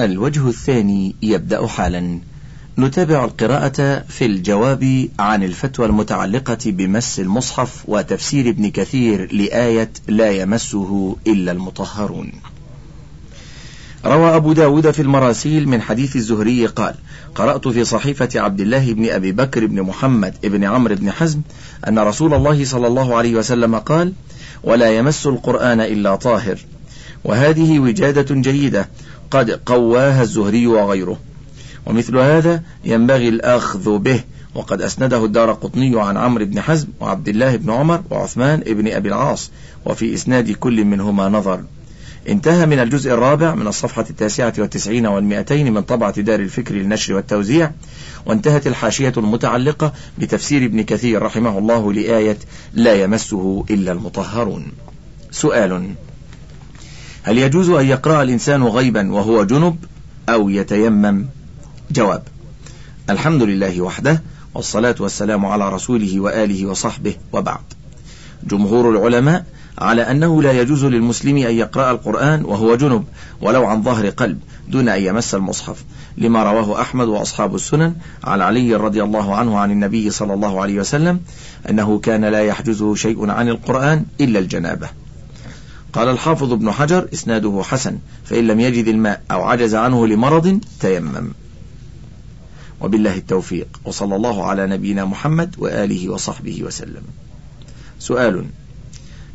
الوجه الثاني يبدأ حالا. نتابع القراءة في الجواب عن الفتوى المتعلقة بمس المصحف وتفسير ابن كثير لآية لا يمسه إلا المطهرون. روى أبو داود في المراسيل من حديث الزهري قال قرأت في صحيفة عبد الله بن أبي بكر بن محمد بن عمرو بن حزم أن رسول الله صلى الله عليه وسلم قال ولا يمس القرآن إلا طاهر. وهذه وجادة جيدة قد قواها الزهري وغيره. ومثل هذا ينبغي الأخذ به. وقد أسنده الدار قطني عن عمرو بن حزم وعبد الله بن عمر وعثمان بن أبي العاص وفي إسناد كل منهما نظر. انتهى من الجزء الرابع من الصفحة التاسعة والتسعين والمئتين من طبعة دار الفكر للنشر والتوزيع وانتهت الحاشية المتعلقة بتفسير ابن كثير رحمه الله لآية لا يمسه إلا المطهرون. سؤال هل يجوز أن يقرأ الإنسان غيبا وهو جنب أو يتيمم؟ جواب الحمد لله وحده والصلاة والسلام على رسوله وآله وصحبه وبعد. جمهور العلماء على أنه لا يجوز للمسلم أن يقرأ القرآن وهو جنب ولو عن ظهر قلب دون أن يمس المصحف لما رواه أحمد وأصحاب السنن عن علي رضي الله عنه عن النبي صلى الله عليه وسلم أنه كان لا يحجزه شيء عن القرآن إلا الجنابة. قال الحافظ ابن حجر إسناده حسن فإن لم يجد الماء أو عجز عنه لمرض تيمم. وبالله التوفيق وصلى الله على نبينا محمد وآله وصحبه وسلم. سؤال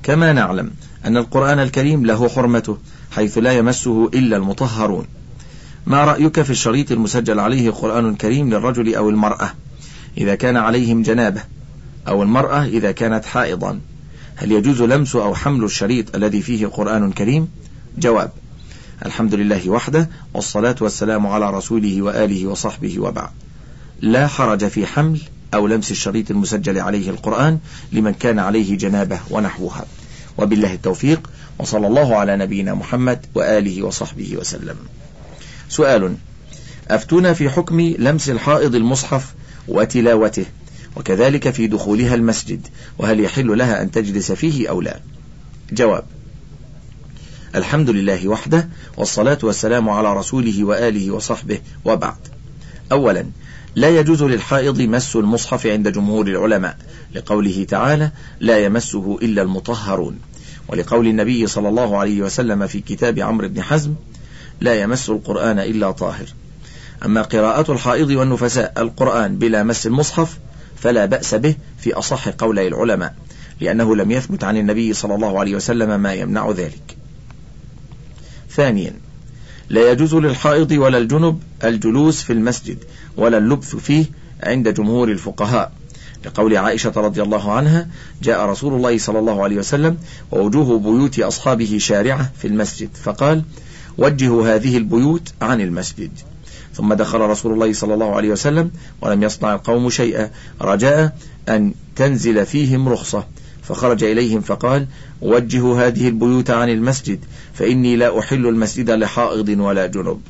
كما نعلم أن القرآن الكريم له حرمته حيث لا يمسه إلا المطهرون. ما رأيك في الشريط المسجل عليه قرآن كريم للرجل أو المرأة إذا كان عليهم جنابة أو المرأة إذا كانت حائضا؟ هل يجوز لمس أو حمل الشريط الذي فيه قرآن كريم؟ جواب الحمد لله وحده والصلاة والسلام على رسوله وآله وصحبه وبعد. لا حرج في حمل أو لمس الشريط المسجل عليه القرآن لمن كان عليه جنابة ونحوها. وبالله التوفيق وصلى الله على نبينا محمد وآله وصحبه وسلم. سؤال أفتونا في حكم لمس الحائض المصحف وتلاوته؟ وكذلك في دخولها المسجد وهل يحل لها أن تجلس فيه أو لا؟ جواب الحمد لله وحده والصلاة والسلام على رسوله وآله وصحبه وبعد. أولا لا يجوز للحائض مس المصحف عند جمهور العلماء. لقوله تعالى لا يمسه إلا المطهرون. ولقول النبي صلى الله عليه وسلم في كتاب عمرو بن حزم لا يمس القرآن إلا طاهر. أما قراءة الحائض والنفساء القرآن بلا مس المصحف فلا بأس به في أصح قولي العلماء لأنه لم يثبت عن النبي صلى الله عليه وسلم ما يمنع ذلك. ثانيا لا يجوز للحائض ولا الجنب الجلوس في المسجد ولا اللبث فيه عند جمهور الفقهاء. لقول عائشة رضي الله عنها جاء رسول الله صلى الله عليه وسلم ووجوه بيوت أصحابه شارعة في المسجد فقال وجهوا هذه البيوت عن المسجد. ثم دخل رسول الله صلى الله عليه وسلم ولم يصنع القوم شيئا. رجاء أن تنزل فيهم رخصة. فخرج إليهم فقال وجهوا هذه البيوت عن المسجد فإني لا أحل المسجد لحائض ولا جنب.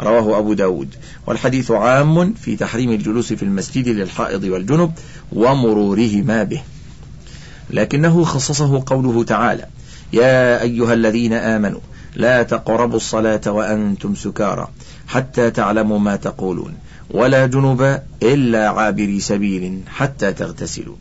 رواه أبو داود. والحديث عام في تحريم الجلوس في المسجد للحائض والجنب ومرورهما به. لكنه خصصه قوله تعالى يا أيها الذين آمنوا لا تقربوا الصلاة وأنتم سكارى حتى تعلموا ما تقولون. ولا جنب إلا عابري سبيل حتى تغتسلوا.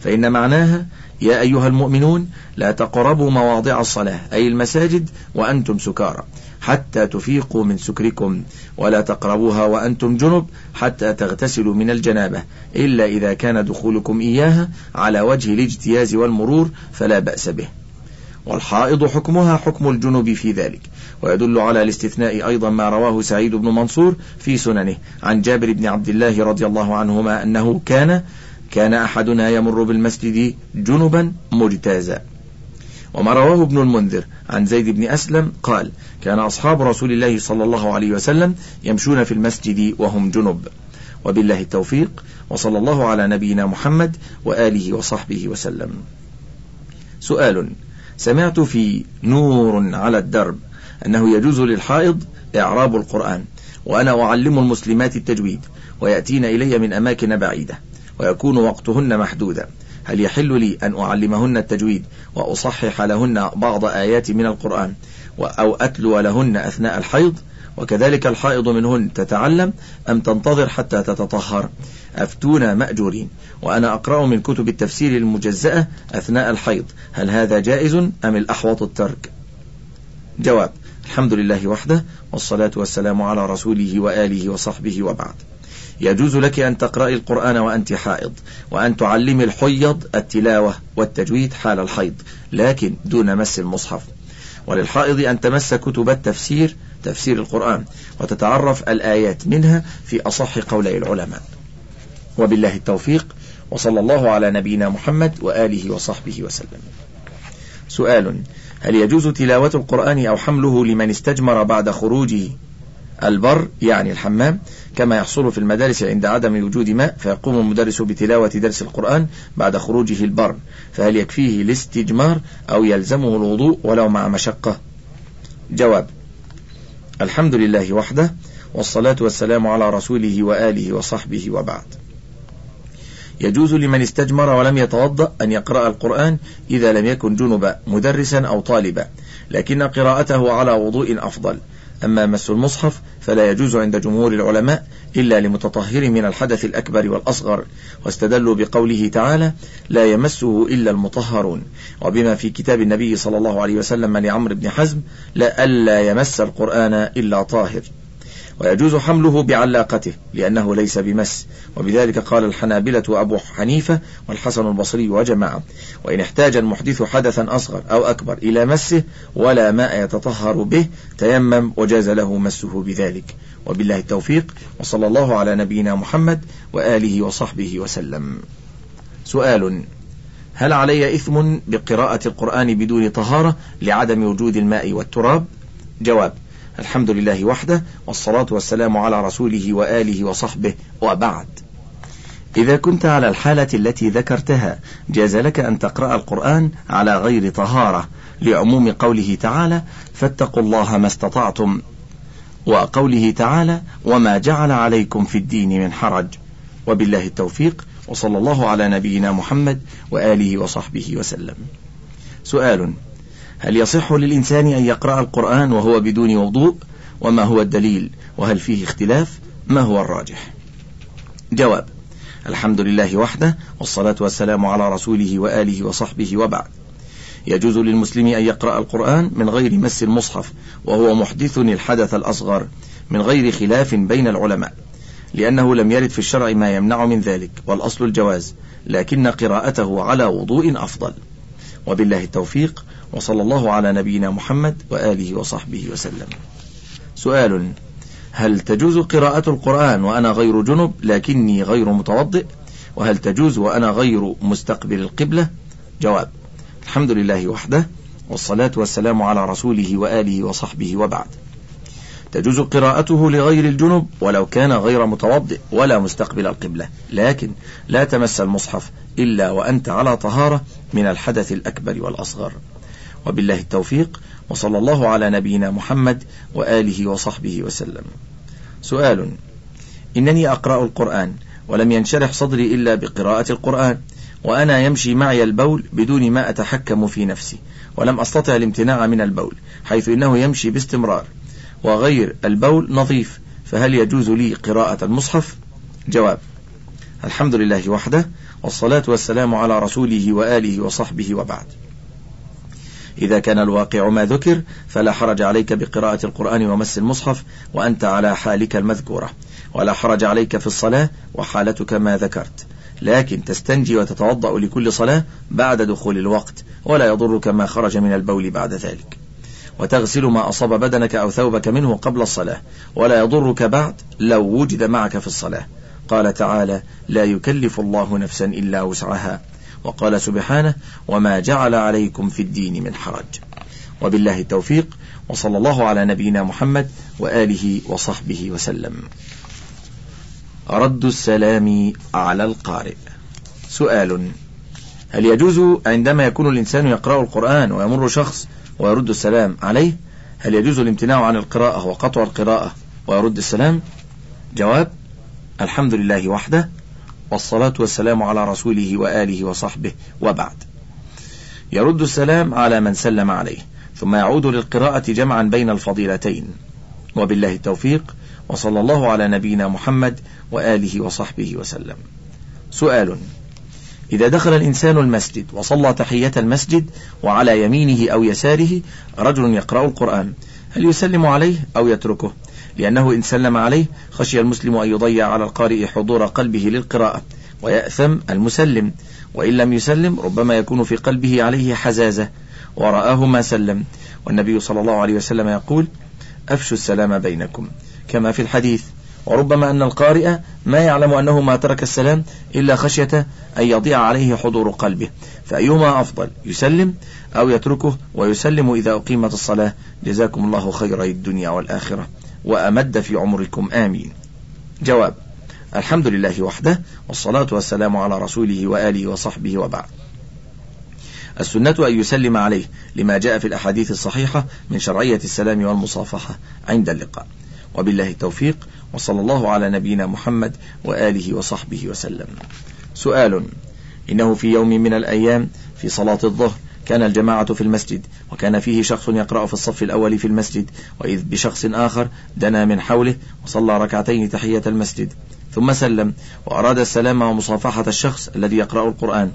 فإن معناها يا أيها المؤمنون لا تقربوا مواضع الصلاة أي المساجد وأنتم سكارى حتى تفيقوا من سكركم. ولا تقربوها وأنتم جنب حتى تغتسلوا من الجنابة إلا إذا كان دخولكم إياها على وجه الاجتياز والمرور فلا بأس به. والحائض حكمها حكم الجنب في ذلك. ويدل على الاستثناء أيضا ما رواه سعيد بن منصور في سننه عن جابر بن عبد الله رضي الله عنهما أنه كان كان أحدنا يمر بالمسجد جنبا مجتازا. وما رواه ابن المنذر عن زيد بن أسلم قال كان أصحاب رسول الله صلى الله عليه وسلم يمشون في المسجد وهم جنب. وبالله التوفيق وصلى الله على نبينا محمد وآله وصحبه وسلم. سؤال سمعت في نور على الدرب أنه يجوز للحائض إعراب القرآن وأنا أعلم المسلمات التجويد ويأتين إلي من أماكن بعيدة ويكون وقتهن محدودا. هل يحل لي أن أعلمهن التجويد وأصحح لهن بعض آيات من القرآن أو أتلو لهن أثناء الحيض؟ وكذلك الحائض منهن تتعلم أم تنتظر حتى تتطهر. أفتونا مأجورين. وأنا أقرأ من كتب التفسير المجزأة أثناء الحيض. هل هذا جائز أم الأحوط الترك؟ جواب الحمد لله وحده والصلاة والسلام على رسوله وآله وصحبه وبعد. يجوز لك أن تقرأي القرآن وأنت حائض وأن تعلمي الحيض التلاوة والتجويد حال الحيض لكن دون مس المصحف. وللحائض أن تمس كتب التفسير تفسير القرآن وتتعرف الآيات منها في أصح قولي العلماء. وبالله التوفيق وصلى الله على نبينا محمد وآله وصحبه وسلم. سؤال هل يجوز تلاوة القرآن أو حمله لمن استجمر بعد خروجه؟ البر يعني الحمام كما يحصل في المدارس عند عدم وجود ماء فيقوم المدرس بتلاوة درس القرآن بعد خروجه البر. فهل يكفيه الاستجمار أو يلزمه الوضوء ولو مع مشقة؟ جواب الحمد لله وحده والصلاة والسلام على رسوله وآله وصحبه وبعد. يجوز لمن استجمر ولم يتوضأ أن يقرأ القرآن إذا لم يكن جنبا مدرسا أو طالبا لكن قراءته على وضوء أفضل. أما مس المصحف فلا يجوز عند جمهور العلماء إلا لمتطهر من الحدث الأكبر والأصغر واستدلوا بقوله تعالى لا يمسه إلا المطهرون وبما في كتاب النبي صلى الله عليه وسلم لعمرو بن حزم لا ألا يمس القرآن إلا طاهر ويجوز حمله بعلاقته لأنه ليس بمس. وبذلك قال الحنابلة وأبو حنيفة والحسن البصري وجماعة وإن احتاج المحدث حدثا أصغر أو أكبر إلى مسه ولا ماء يتطهر به تيمم وجاز له مسه بذلك. وبالله التوفيق وصلى الله على نبينا محمد وآله وصحبه وسلم. سؤال هل علي إثم بقراءة القرآن بدون طهارة لعدم وجود الماء والتراب؟ جواب الحمد لله وحده والصلاة والسلام على رسوله وآله وصحبه وبعد. إذا كنت على الحالة التي ذكرتها جاز لك أن تقرأ القرآن على غير طهارة لعموم قوله تعالى فاتقوا الله ما استطعتم وقوله تعالى وما جعل عليكم في الدين من حرج. وبالله التوفيق وصلى الله على نبينا محمد وآله وصحبه وسلم. سؤال هل يصح للإنسان أن يقرأ القرآن وهو بدون وضوء؟ وما هو الدليل؟ وهل فيه اختلاف؟ ما هو الراجح؟ جواب الحمد لله وحده والصلاة والسلام على رسوله وآله وصحبه وبعد. يجوز للمسلم أن يقرأ القرآن من غير مس المصحف وهو محدث الحدث الأصغر من غير خلاف بين العلماء لأنه لم يرد في الشرع ما يمنع من ذلك والأصل الجواز لكن قراءته على وضوء أفضل. وبالله التوفيق وصلى الله على نبينا محمد وآله وصحبه وسلم. سؤال هل تجوز قراءة القرآن وأنا غير جنب لكني غير متوضئ؟ وهل تجوز وأنا غير مستقبل القبلة؟ جواب الحمد لله وحده والصلاة والسلام على رسوله وآله وصحبه وبعد. تجوز قراءته لغير الجنب ولو كان غير متوضئ ولا مستقبل القبلة لكن لا تمس المصحف إلا وأنت على طهارة من الحدث الأكبر والأصغر. وبالله التوفيق وصلى الله على نبينا محمد وآله وصحبه وسلم. سؤال إنني أقرأ القرآن ولم ينشرح صدري إلا بقراءة القرآن وأنا يمشي معي البول بدون ما أتحكم في نفسي ولم أستطع الامتناع من البول حيث إنه يمشي باستمرار وغير البول نظيف فهل يجوز لي قراءة المصحف؟ جواب الحمد لله وحده والصلاة والسلام على رسوله وآله وصحبه وبعد. إذا كان الواقع ما ذكر فلا حرج عليك بقراءة القرآن ومس المصحف وأنت على حالك المذكورة. ولا حرج عليك في الصلاة وحالتك ما ذكرت. لكن تستنجي وتتوضأ لكل صلاة بعد دخول الوقت ولا يضرك ما خرج من البول بعد ذلك. وتغسل ما أصاب بدنك أو ثوبك منه قبل الصلاة ولا يضرك بعد لو وجد معك في الصلاة. قال تعالى لا يكلف الله نفسا إلا وسعها وقال سبحانه وما جعل عليكم في الدين من حرج. وبالله التوفيق وصلى الله على نبينا محمد وآله وصحبه وسلم. رد السلام على القارئ. سؤال هل يجوز عندما يكون الإنسان يقرأ القرآن ويمر شخص ويرد السلام عليه؟ هل يجوز الامتناع عن القراءة وقطع القراءة ويرد السلام؟ جواب الحمد لله وحده والصلاة والسلام على رسوله وآله وصحبه وبعد. يرد السلام على من سلم عليه ثم يعود للقراءة جمعا بين الفضيلتين. وبالله التوفيق وصلى الله على نبينا محمد وآله وصحبه وسلم. سؤال إذا دخل الإنسان المسجد وصلى تحية المسجد وعلى يمينه أو يساره رجل يقرأ القرآن هل يسلم عليه أو يتركه؟ لأنه إن سلم عليه خشي المسلم أن يضيع على القارئ حضور قلبه للقراءة ويأثم المسلم. وإن لم يسلم ربما يكون في قلبه عليه حزازة. ورآه ما سلم. والنبي صلى الله عليه وسلم يقول أفشوا السلام بينكم. كما في الحديث وربما أن القارئ ما يعلم أنه ما ترك السلام إلا خشية أن يضيع عليه حضور قلبه. فأيهما أفضل يسلم أو يتركه؟ ويسلم إذا أقيمت الصلاة. جزاكم الله خيري الدنيا والآخرة. وأمد في عمركم. آمين. جواب الحمد لله وحده والصلاة والسلام على رسوله وآله وصحبه وبعد. السنة أن يسلم عليه لما جاء في الأحاديث الصحيحة من شرعية السلام والمصافحة عند اللقاء. وبالله التوفيق وصلى الله على نبينا محمد وآله وصحبه وسلم. سؤال إنه في يوم من الأيام في صلاة الظهر كان الجماعة في المسجد وكان فيه شخص يقرأ في الصف الأول في المسجد وإذ بشخص آخر دنا من حوله وصلى ركعتين تحية المسجد. ثم سلم وأراد السلام ومصافحة الشخص الذي يقرأ القرآن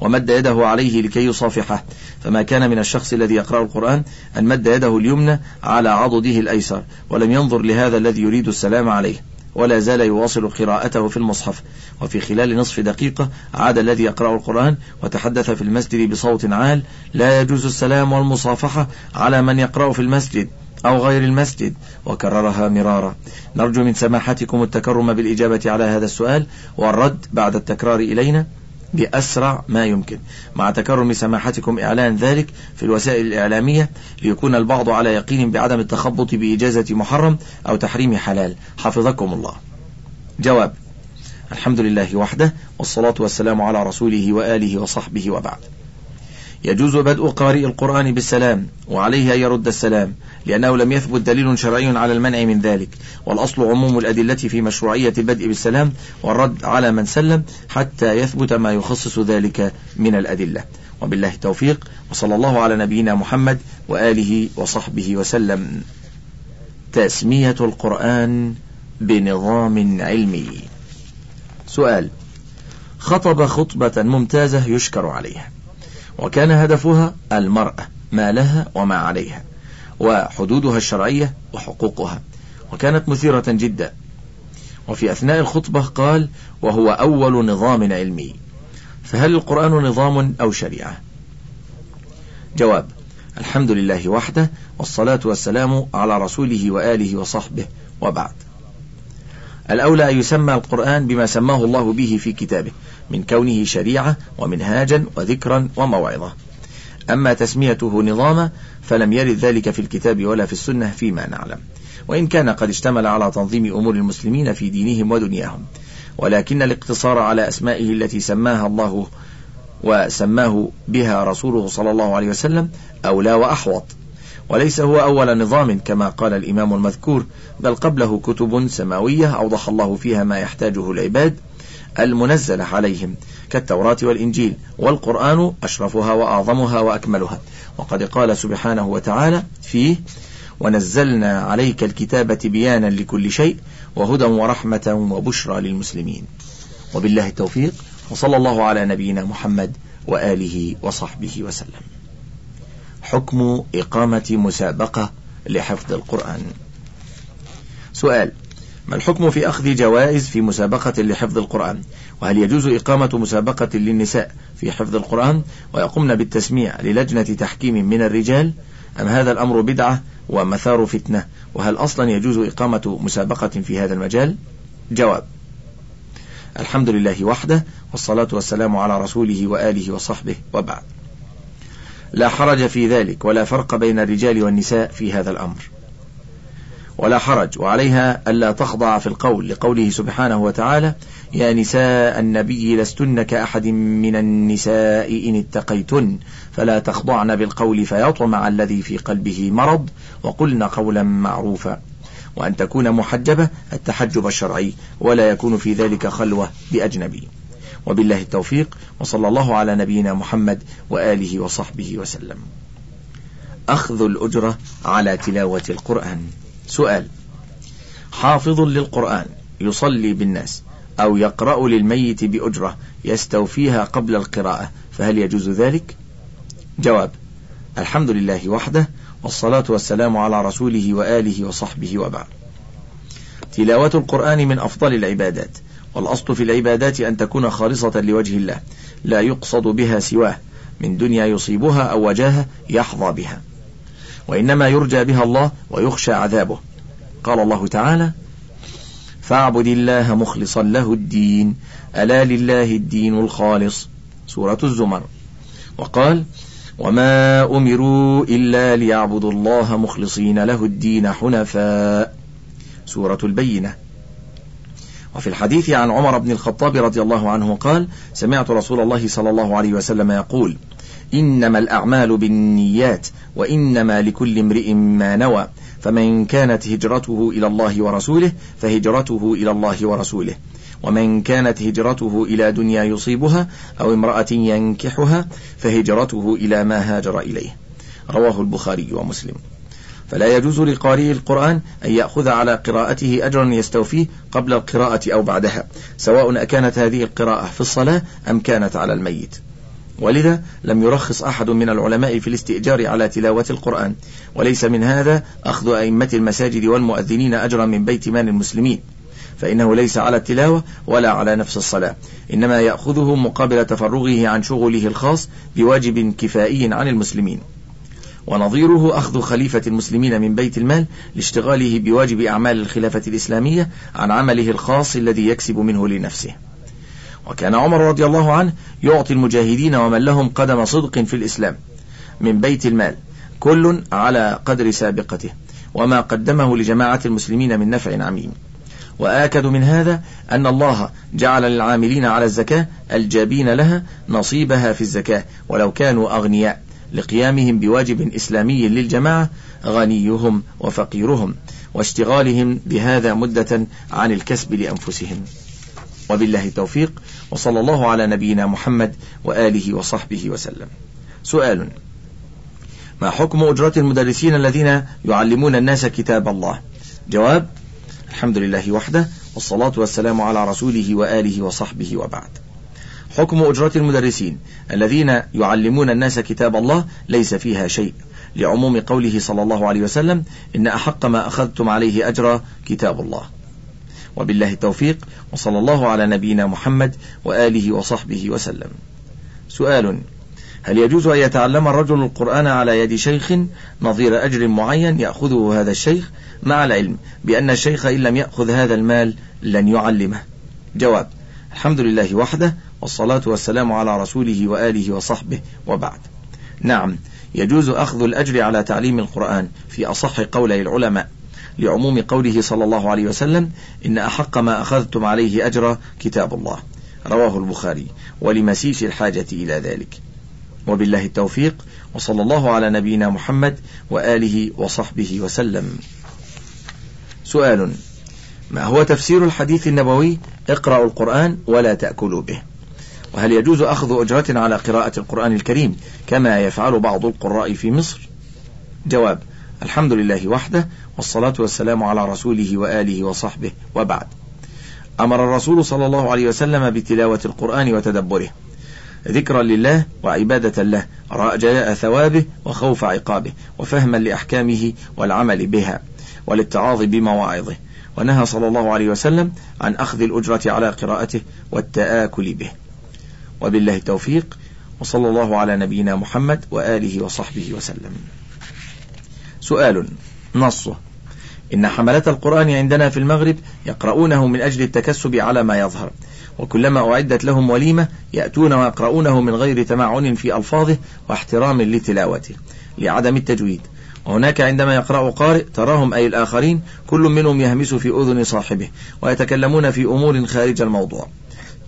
ومد يده عليه لكي يصافحه. فما كان من الشخص الذي يقرأ القرآن أن مد يده اليمنى على عضده الأيسر ولم ينظر لهذا الذي يريد السلام عليه. ولا زال يواصل قراءته في المصحف. وفي خلال نصف دقيقة عاد الذي يقرأ القرآن وتحدث في المسجد بصوت عال لا يجوز السلام والمصافحة على من يقرأ في المسجد أو غير المسجد. وكررها مرارا. نرجو من سماحتكم التكرم بالإجابة على هذا السؤال والرد بعد التكرار إلينا. بأسرع ما يمكن. مع تكرم سماحتكم إعلان ذلك في الوسائل الإعلامية ليكون البعض على يقين بعدم التخبط بإجازة محرم أو تحريم حلال. حفظكم الله. جواب الحمد لله وحده والصلاة والسلام على رسوله وآله وصحبه وبعد. يجوز بدء قارئ القرآن بالسلام وعليه أن يرد السلام لأنه لم يثبت دليل شرعي على المنع من ذلك. والأصل عموم الأدلة في مشروعية البدء بالسلام والرد على من سلم حتى يثبت ما يخصص ذلك من الأدلة. وبالله التوفيق وصلى الله على نبينا محمد وآله وصحبه وسلم. تسمية القرآن بنظام علمي. سؤال خطب خطبة ممتازة يشكر عليها. وكان هدفها المرأة ما لها وما عليها وحدودها الشرعية وحقوقها وكانت مثيرة جدا. وفي أثناء الخطبة قال وهو أول نظام علمي. فهل القرآن نظام أو شريعة؟ جواب الحمد لله وحده والصلاة والسلام على رسوله وآله وصحبه وبعد. الأولى أن يسمى القرآن بما سماه الله به في كتابه من كونه شريعة ومنهاجا وذكرا وموعظة. أما تسميته نظاما فلم يرد ذلك في الكتاب ولا في السنة فيما نعلم. وإن كان قد اشتمل على تنظيم أمور المسلمين في دينهم ودنياهم. ولكن الاقتصار على أسمائه التي سماها الله وسماه بها رسوله صلى الله عليه وسلم أولى وأحوط. وليس هو أول نظام كما قال الإمام المذكور بل قبله كتب سماوية أوضح الله فيها ما يحتاجه العباد المنزلة عليهم كالتوراة والإنجيل والقرآن أشرفها وأعظمها وأكملها. وقد قال سبحانه وتعالى فيه ونزلنا عليك الكتاب بيانا لكل شيء وهدى ورحمة وبشرى للمسلمين. وبالله التوفيق وصلى الله على نبينا محمد وآله وصحبه وسلم. حكم إقامة مسابقة لحفظ القرآن. سؤال ما الحكم في أخذ جوائز في مسابقة لحفظ القرآن؟ وهل يجوز إقامة مسابقة للنساء في حفظ القرآن؟ ويقومن بالتسميع للجنة تحكيم من الرجال؟ أم هذا الأمر بدعة ومثار فتنة؟ وهل أصلا يجوز إقامة مسابقة في هذا المجال؟ جواب الحمد لله وحده والصلاة والسلام على رسوله وآله وصحبه وبعد. لا حرج في ذلك ولا فرق بين الرجال والنساء في هذا الأمر. ولا حرج. وعليها ألا تخضع في القول لقوله سبحانه وتعالى يا نساء النبي لستن كأحد من النساء إن اتقيتن فلا تخضعن بالقول فيطمع الذي في قلبه مرض وقلن قولا معروفا. وأن تكون محجبة التحجب الشرعي ولا يكون في ذلك خلوة بأجنبي. وبالله التوفيق وصلى الله على نبينا محمد وآله وصحبه وسلم. أخذ الأجرة على تلاوة القرآن. سؤال. حافظ للقرآن يصلي بالناس أو يقرأ للميت بأجرة يستوفيها قبل القراءة فهل يجوز ذلك؟ جواب الحمد لله وحده والصلاة والسلام على رسوله وآله وصحبه وبعد. تلاوة القرآن من أفضل العبادات والأصل في العبادات أن تكون خالصة لوجه الله لا يقصد بها سواه من دنيا يصيبها أو وجاهة يحظى بها. وإنما يرجى بها الله ويخشى عذابه. قال الله تعالى فاعبد الله مخلصا له الدين ألا لله الدين الخالص. سورة الزمر. وقال وما أمروا إلا ليعبدوا الله مخلصين له الدين حنفاء. سورة البينة. وفي الحديث عن عمر بن الخطاب رضي الله عنه قال سمعت رسول الله صلى الله عليه وسلم يقول إنما الأعمال بالنيات وإنما لكل امرئ ما نوى. فمن كانت هجرته إلى الله ورسوله فهجرته إلى الله ورسوله. ومن كانت هجرته إلى دنيا يصيبها أو امرأة ينكحها فهجرته إلى ما هاجر إليه. رواه البخاري ومسلم. فلا يجوز لقارئ القرآن أن يأخذ على قراءته أجرا يستوفيه قبل القراءة أو بعدها سواء أكانت هذه القراءة في الصلاة أم كانت على الميت. ولذا لم يرخص أحد من العلماء في الاستئجار على تلاوة القرآن وليس من هذا أخذ أئمة المساجد والمؤذنين أجرا من بيت مال المسلمين فإنه ليس على التلاوة ولا على نفس الصلاة إنما يأخذه مقابل تفرغه عن شغله الخاص بواجب كفائي عن المسلمين. ونظيره أخذ خليفة المسلمين من بيت المال لاشتغاله بواجب أعمال الخلافة الإسلامية عن عمله الخاص الذي يكسب منه لنفسه. وكان عمر رضي الله عنه يعطي المجاهدين ومن لهم قدم صدق في الإسلام من بيت المال كل على قدر سابقته وما قدمه لجماعة المسلمين من نفع عميم. وآكد من هذا أن الله جعل للعاملين على الزكاة الجابين لها نصيبها في الزكاة ولو كانوا أغنياء لقيامهم بواجب إسلامي للجماعة غنيهم وفقيرهم واشتغالهم بهذا مدة عن الكسب لأنفسهم. وبالله التوفيق وصلى الله على نبينا محمد وآله وصحبه وسلم. سؤال ما حكم أجرة المدرسين الذين يعلمون الناس كتاب الله؟ جواب الحمد لله وحده والصلاة والسلام على رسوله وآله وصحبه وبعد. حكم أجرة المدرسين الذين يعلمون الناس كتاب الله ليس فيها شيء. لعموم قوله صلى الله عليه وسلم إن أحق ما أخذتم عليه أجر كتاب الله. وبالله التوفيق وصلى الله على نبينا محمد وآله وصحبه وسلم. سؤال هل يجوز أن يتعلم الرجل القرآن على يد شيخ نظير أجر معين يأخذه هذا الشيخ؟ مع العلم بأن الشيخ إن لم يأخذ هذا المال لن يعلمه. جواب الحمد لله وحده والصلاة والسلام على رسوله وآله وصحبه وبعد. نعم يجوز أخذ الأجر على تعليم القرآن في أصح قولي العلماء. لعموم قوله صلى الله عليه وسلم إن أحق ما أخذتم عليه أجر كتاب الله. رواه البخاري. ولمسيس الحاجة إلى ذلك. وبالله التوفيق وصلى الله على نبينا محمد وآله وصحبه وسلم. سؤال. ما هو تفسير الحديث النبوي؟ اقرأوا القرآن ولا تأكلوا به. وهل يجوز أخذ أجرة على قراءة القرآن الكريم كما يفعل بعض القراء في مصر؟ جواب. الحمد لله وحده والصلاة والسلام على رسوله وآله وصحبه وبعد. أمر الرسول صلى الله عليه وسلم بتلاوة القرآن وتدبره. ذكرا لله وعبادة له رجاء ثوابه وخوف عقابه وفهما لأحكامه والعمل بها والاتعاظ بمواعظه. ونهى صلى الله عليه وسلم عن أخذ الأجرة على قراءته والتآكل به. وبالله التوفيق وصلى الله على نبينا محمد وآله وصحبه وسلم. سؤال نصه إن حملة القرآن عندنا في المغرب يقرؤونه من أجل التكسب على ما يظهر وكلما أعدت لهم وليمة يأتون ويقرؤونه من غير تمعن في ألفاظه واحترام لتلاوته لعدم التجويد. وهناك عندما يقرأ قارئ تراهم أي الآخرين كل منهم يهمس في أذن صاحبه ويتكلمون في أمور خارج الموضوع.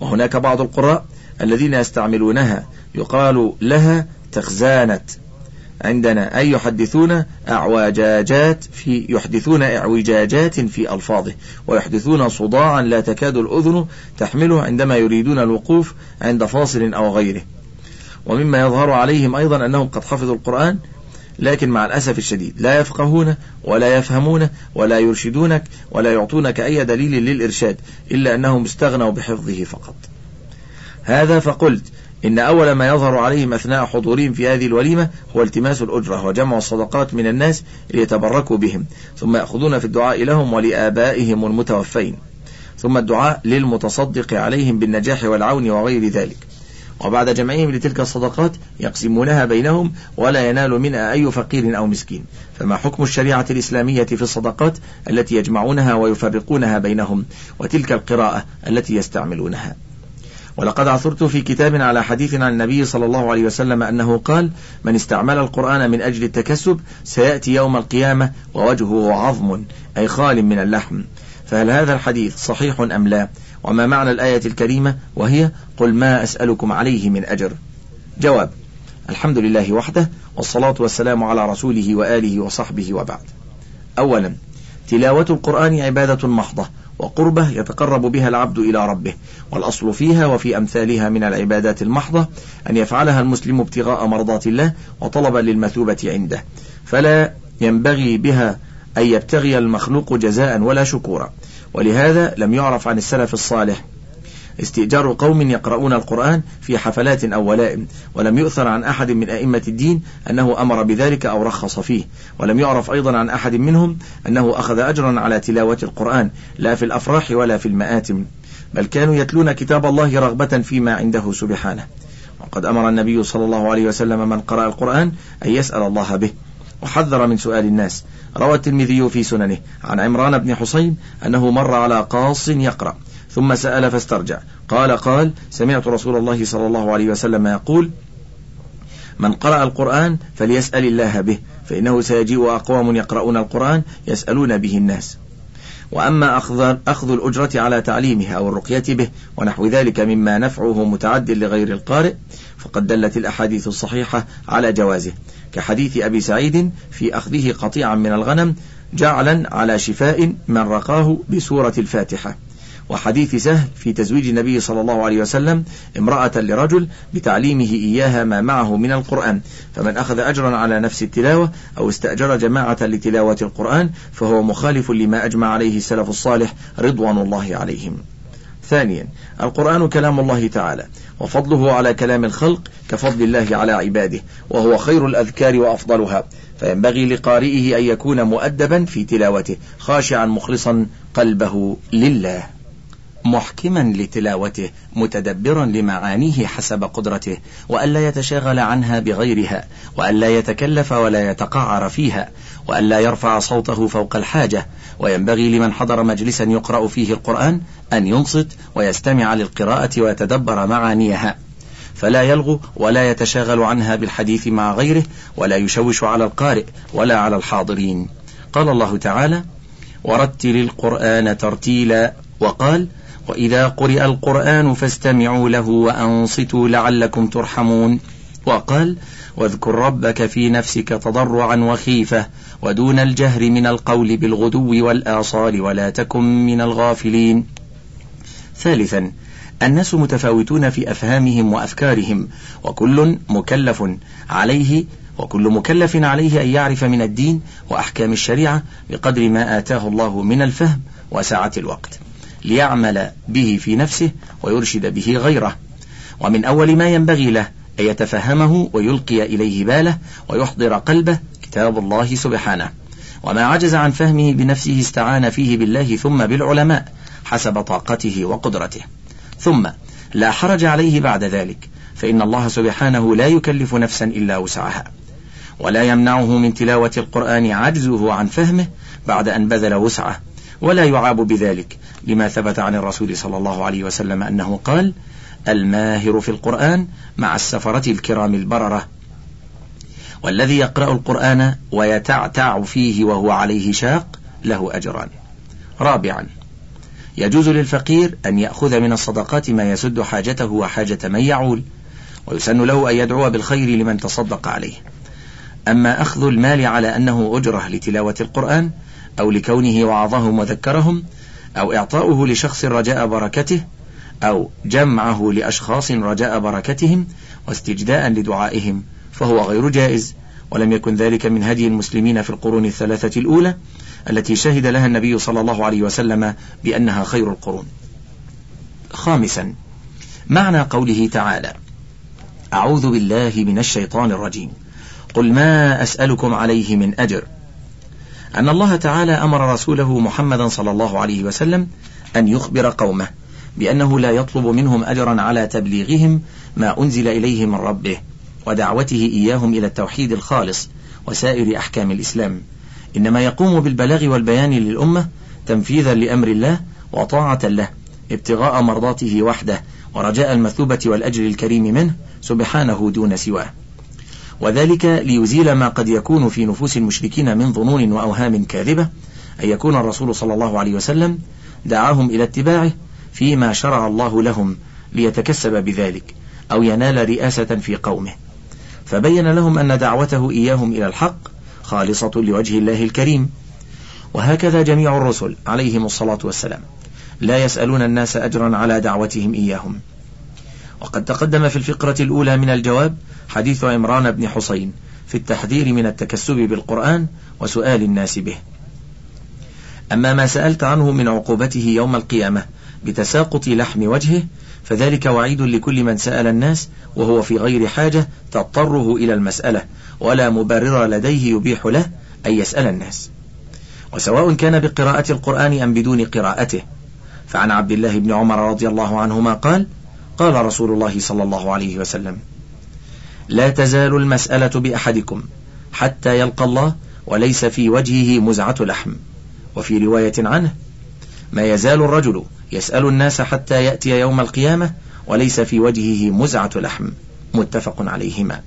وهناك بعض القراء الذين يستعملونها يقال لها تخزانة عندنا أي يحدثون أعوجاجات في يحدثون إعوجاجات في ألفاظه ويحدثون صداعا لا تكاد الأذن تحمله عندما يريدون الوقوف عند فاصل أو غيره. ومما يظهر عليهم أيضا أنهم قد حفظوا القرآن لكن مع الأسف الشديد لا يفقهون ولا يفهمون ولا يرشدونك ولا يعطونك أي دليل للإرشاد إلا أنهم استغنوا بحفظه فقط. هذا فقلت إن أول ما يظهر عليهم أثناء حضورهم في هذه الوليمة هو التماس الأجرة وجمع الصدقات من الناس ليتبركوا بهم ثم يأخذون في الدعاء لهم ولآبائهم المتوفين ثم الدعاء للمتصدق عليهم بالنجاح والعون وغير ذلك. وبعد جمعهم لتلك الصدقات يقسمونها بينهم ولا ينال منها أي فقير أو مسكين. فما حكم الشريعة الإسلامية في الصدقات التي يجمعونها ويفرقونها بينهم؟ وتلك القراءة التي يستعملونها. ولقد عثرت في كتاب على حديث عن النبي صلى الله عليه وسلم أنه قال من استعمل القرآن من أجل التكسب سيأتي يوم القيامة ووجهه عظم أي خال من اللحم. فهل هذا الحديث صحيح أم لا؟ وما معنى الآية الكريمة وهي قل ما أسألكم عليه من أجر جواب الحمد لله وحده والصلاة والسلام على رسوله وآله وصحبه وبعد. أولا تلاوة القرآن عبادة محضة وقربة يتقرب بها العبد إلى ربه والأصل فيها وفي أمثالها من العبادات المحضة أن يفعلها المسلم ابتغاء مرضات الله وطلبا للمثوبة عنده. فلا ينبغي بها أن يبتغي المخلوق جزاء ولا شكورا. ولهذا لم يعرف عن السلف الصالح استئجار قوم يقرؤون القرآن في حفلات أو ولائم ولم يؤثر عن أحد من أئمة الدين أنه أمر بذلك أو رخص فيه. ولم يعرف أيضا عن أحد منهم أنه أخذ أجرا على تلاوة القرآن لا في الأفراح ولا في المآتم. بل كانوا يتلون كتاب الله رغبة فيما عنده سبحانه. وقد أمر النبي صلى الله عليه وسلم من قرأ القرآن أن يسأل الله به. وحذر من سؤال الناس. روى الترمذي في سننه عن عمران بن حسين أنه مر على قاص يقرأ. ثم سأل فاسترجع. قال قال سمعت رسول الله صلى الله عليه وسلم يقول من قرأ القرآن فليسأل الله به فإنه سيجيء أقوام يقرؤون القرآن يسألون به الناس. وأما أخذ, أخذ الأجرة على تعليمه أو الرقية به ونحو ذلك مما نفعه متعد لغير القارئ فقد دلت الأحاديث الصحيحة على جوازه. كحديث أبي سعيد في أخذه قطيعا من الغنم جعلا على شفاء من رقاه بسورة الفاتحة. وحديث سهل في تزويج النبي صلى الله عليه وسلم امرأة لرجل بتعليمه إياها ما معه من القرآن. فمن أخذ أجرا على نفس التلاوة أو استأجر جماعة لتلاوة القرآن فهو مخالف لما أجمع عليه السلف الصالح رضوان الله عليهم. ثانيا القرآن كلام الله تعالى وفضله على كلام الخلق كفضل الله على عباده وهو خير الأذكار وأفضلها. فينبغي لقارئه أن يكون مؤدبا في تلاوته خاشعا مخلصا قلبه لله. محكما لتلاوته متدبرا لمعانيه حسب قدرته والا يتشاغل عنها بغيرها والا يتكلف ولا يتقعر فيها والا يرفع صوته فوق الحاجة وينبغي لمن حضر مجلسا يقرأ فيه القرآن أن ينصت ويستمع للقراءة ويتدبر معانيها. فلا يلغو ولا يتشاغل عنها بالحديث مع غيره ولا يشوش على القارئ ولا على الحاضرين. قال الله تعالى ورتل القرآن ترتيلا وقال وإذا قرئ القرآن فاستمعوا له وأنصتوا لعلكم ترحمون. وقال واذكر ربك في نفسك تضرعا وخيفة ودون الجهر من القول بالغدو والآصال ولا تكن من الغافلين. ثالثا الناس متفاوتون في أفهامهم وأفكارهم وكل مكلف عليه وكل مكلف عليه أن يعرف من الدين وأحكام الشريعة بقدر ما آتاه الله من الفهم وسعة الوقت. ليعمل به في نفسه ويرشد به غيره. ومن أول ما ينبغي له أن يتفهمه ويلقي إليه باله ويحضر قلبه كتاب الله سبحانه. وما عجز عن فهمه بنفسه استعان فيه بالله ثم بالعلماء حسب طاقته وقدرته. ثم لا حرج عليه بعد ذلك فإن الله سبحانه لا يكلف نفسا إلا وسعها. ولا يمنعه من تلاوة القرآن عجزه عن فهمه بعد أن بذل وسعه. ولا يعاب بذلك لما ثبت عن الرسول صلى الله عليه وسلم أنه قال الماهر في القرآن مع السفرة الكرام البررة والذي يقرأ القرآن ويتعتع فيه وهو عليه شاق له أجران. رابعا يجوز للفقير أن يأخذ من الصدقات ما يسد حاجته وحاجة من يعول ويسن له أن يدعو بالخير لمن تصدق عليه. أما أخذ المال على أنه أجرة لتلاوة القرآن أو لكونه وعظهم وذكرهم أو إعطاؤه لشخص رجاء بركته أو جمعه لأشخاص رجاء بركتهم واستجداء لدعائهم فهو غير جائز ولم يكن ذلك من هدي المسلمين في القرون الثلاثة الأولى التي شهد لها النبي صلى الله عليه وسلم بأنها خير القرون. خامسا معنى قوله تعالى: أعوذ بالله من الشيطان الرجيم. قل ما أسألكم عليه من أجر. أن الله تعالى أمر رسوله محمدا صلى الله عليه وسلم أن يخبر قومه بأنه لا يطلب منهم أجرا على تبليغهم ما أنزل إليه من ربه ودعوته إياهم إلى التوحيد الخالص وسائر أحكام الإسلام. إنما يقوم بالبلاغ والبيان للأمة تنفيذا لأمر الله وطاعة له ابتغاء مرضاته وحده ورجاء المثوبة والأجر الكريم منه سبحانه دون سواه. وذلك ليزيل ما قد يكون في نفوس المشركين من ظنون وأوهام كاذبة أن يكون الرسول صلى الله عليه وسلم دعاهم إلى اتباعه فيما شرع الله لهم ليتكسب بذلك أو ينال رئاسة في قومه. فبين لهم أن دعوته إياهم إلى الحق خالصة لوجه الله الكريم. وهكذا جميع الرسل عليهم الصلاة والسلام. لا يسألون الناس أجرا على دعوتهم إياهم. وقد تقدم في الفقرة الأولى من الجواب حديث عمران بن حسين في التحذير من التكسب بالقرآن وسؤال الناس به. أما ما سألت عنه من عقوبته يوم القيامة بتساقط لحم وجهه فذلك وعيد لكل من سأل الناس وهو في غير حاجة تضطره إلى المسألة ولا مبرر لديه يبيح له أن يسأل الناس. وسواء كان بقراءة القرآن أم بدون قراءته. فعن عبد الله بن عمر رضي الله عنهما قال قال رسول الله صلى الله عليه وسلم لا تزال المسألة بأحدكم حتى يلقى الله وليس في وجهه مزعة لحم. وفي رواية عنه ما يزال الرجل يسأل الناس حتى يأتي يوم القيامة وليس في وجهه مزعة لحم. متفق عليهما.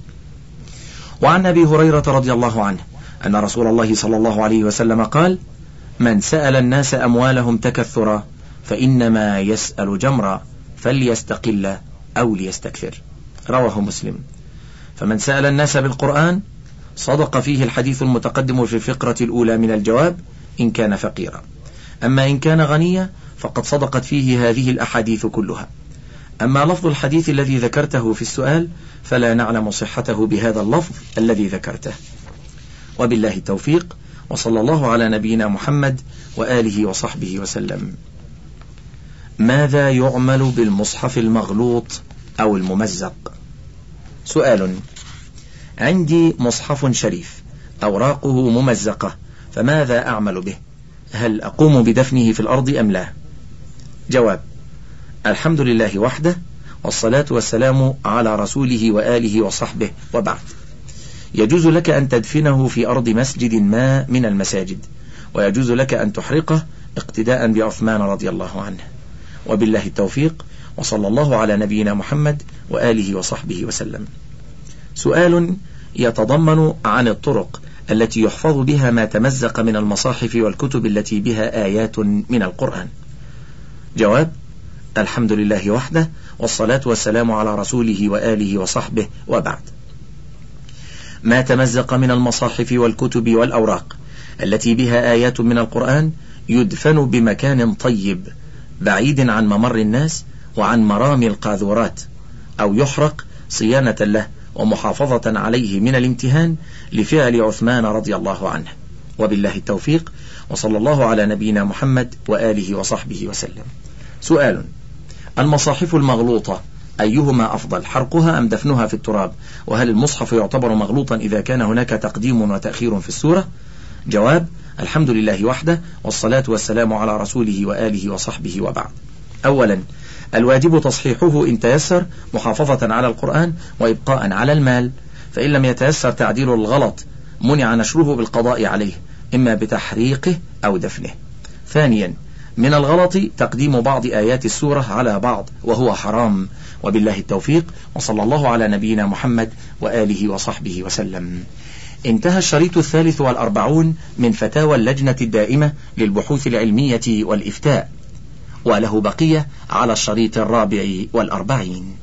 وعن أبي هريرة رضي الله عنه أن رسول الله صلى الله عليه وسلم قال من سأل الناس أموالهم تكثرا فإنما يسأل جمرا. فليستقل أو ليستكثر. رواه مسلم. فمن سأل الناس بالقرآن صدق فيه الحديث المتقدم في الفقرة الأولى من الجواب إن كان فقيرا. أما إن كان غنيا فقد صدقت فيه هذه الأحاديث كلها. أما لفظ الحديث الذي ذكرته في السؤال فلا نعلم صحته بهذا اللفظ الذي ذكرته. وبالله التوفيق وصلى الله على نبينا محمد وآله وصحبه وسلم. ماذا يعمل بالمصحف المغلوط أو الممزق؟ سؤال عندي مصحف شريف أوراقه ممزقة فماذا أعمل به؟ هل أقوم بدفنه في الأرض أم لا؟ جواب الحمد لله وحده والصلاة والسلام على رسوله وآله وصحبه وبعد. يجوز لك أن تدفنه في أرض مسجد ما من المساجد ويجوز لك أن تحرقه اقتداء بعثمان رضي الله عنه. وبالله التوفيق وصلى الله على نبينا محمد وآله وصحبه وسلم. سؤال يتضمن عن الطرق التي يحفظ بها ما تمزق من المصاحف والكتب التي بها آيات من القرآن. جواب الحمد لله وحده والصلاة والسلام على رسوله وآله وصحبه وبعد. ما تمزق من المصاحف والكتب والأوراق التي بها آيات من القرآن يدفن بمكان طيب بعيد عن ممر الناس وعن مرامي القاذورات أو يحرق صيانة له ومحافظة عليه من الامتهان لفعل عثمان رضي الله عنه. وبالله التوفيق وصلى الله على نبينا محمد وآله وصحبه وسلم. سؤال المصاحف المغلوطة أيهما أفضل حرقها أم دفنها في التراب؟ وهل المصحف يعتبر مغلوطا إذا كان هناك تقديم وتأخير في السورة؟ جواب الحمد لله وحده والصلاة والسلام على رسوله وآله وصحبه وبعد. أولا الواجب تصحيحه إن تيسر محافظة على القرآن وإبقاء على المال فإن لم يتيسر تعديل الغلط منع نشره بالقضاء عليه إما بتحريقه أو دفنه. ثانيا من الغلط تقديم بعض آيات السورة على بعض وهو حرام. وبالله التوفيق وصلى الله على نبينا محمد وآله وصحبه وسلم. انتهى الشريط الثالث والأربعون من فتاوى اللجنة الدائمة للبحوث العلمية والإفتاء وله بقية على الشريط الرابع والأربعين.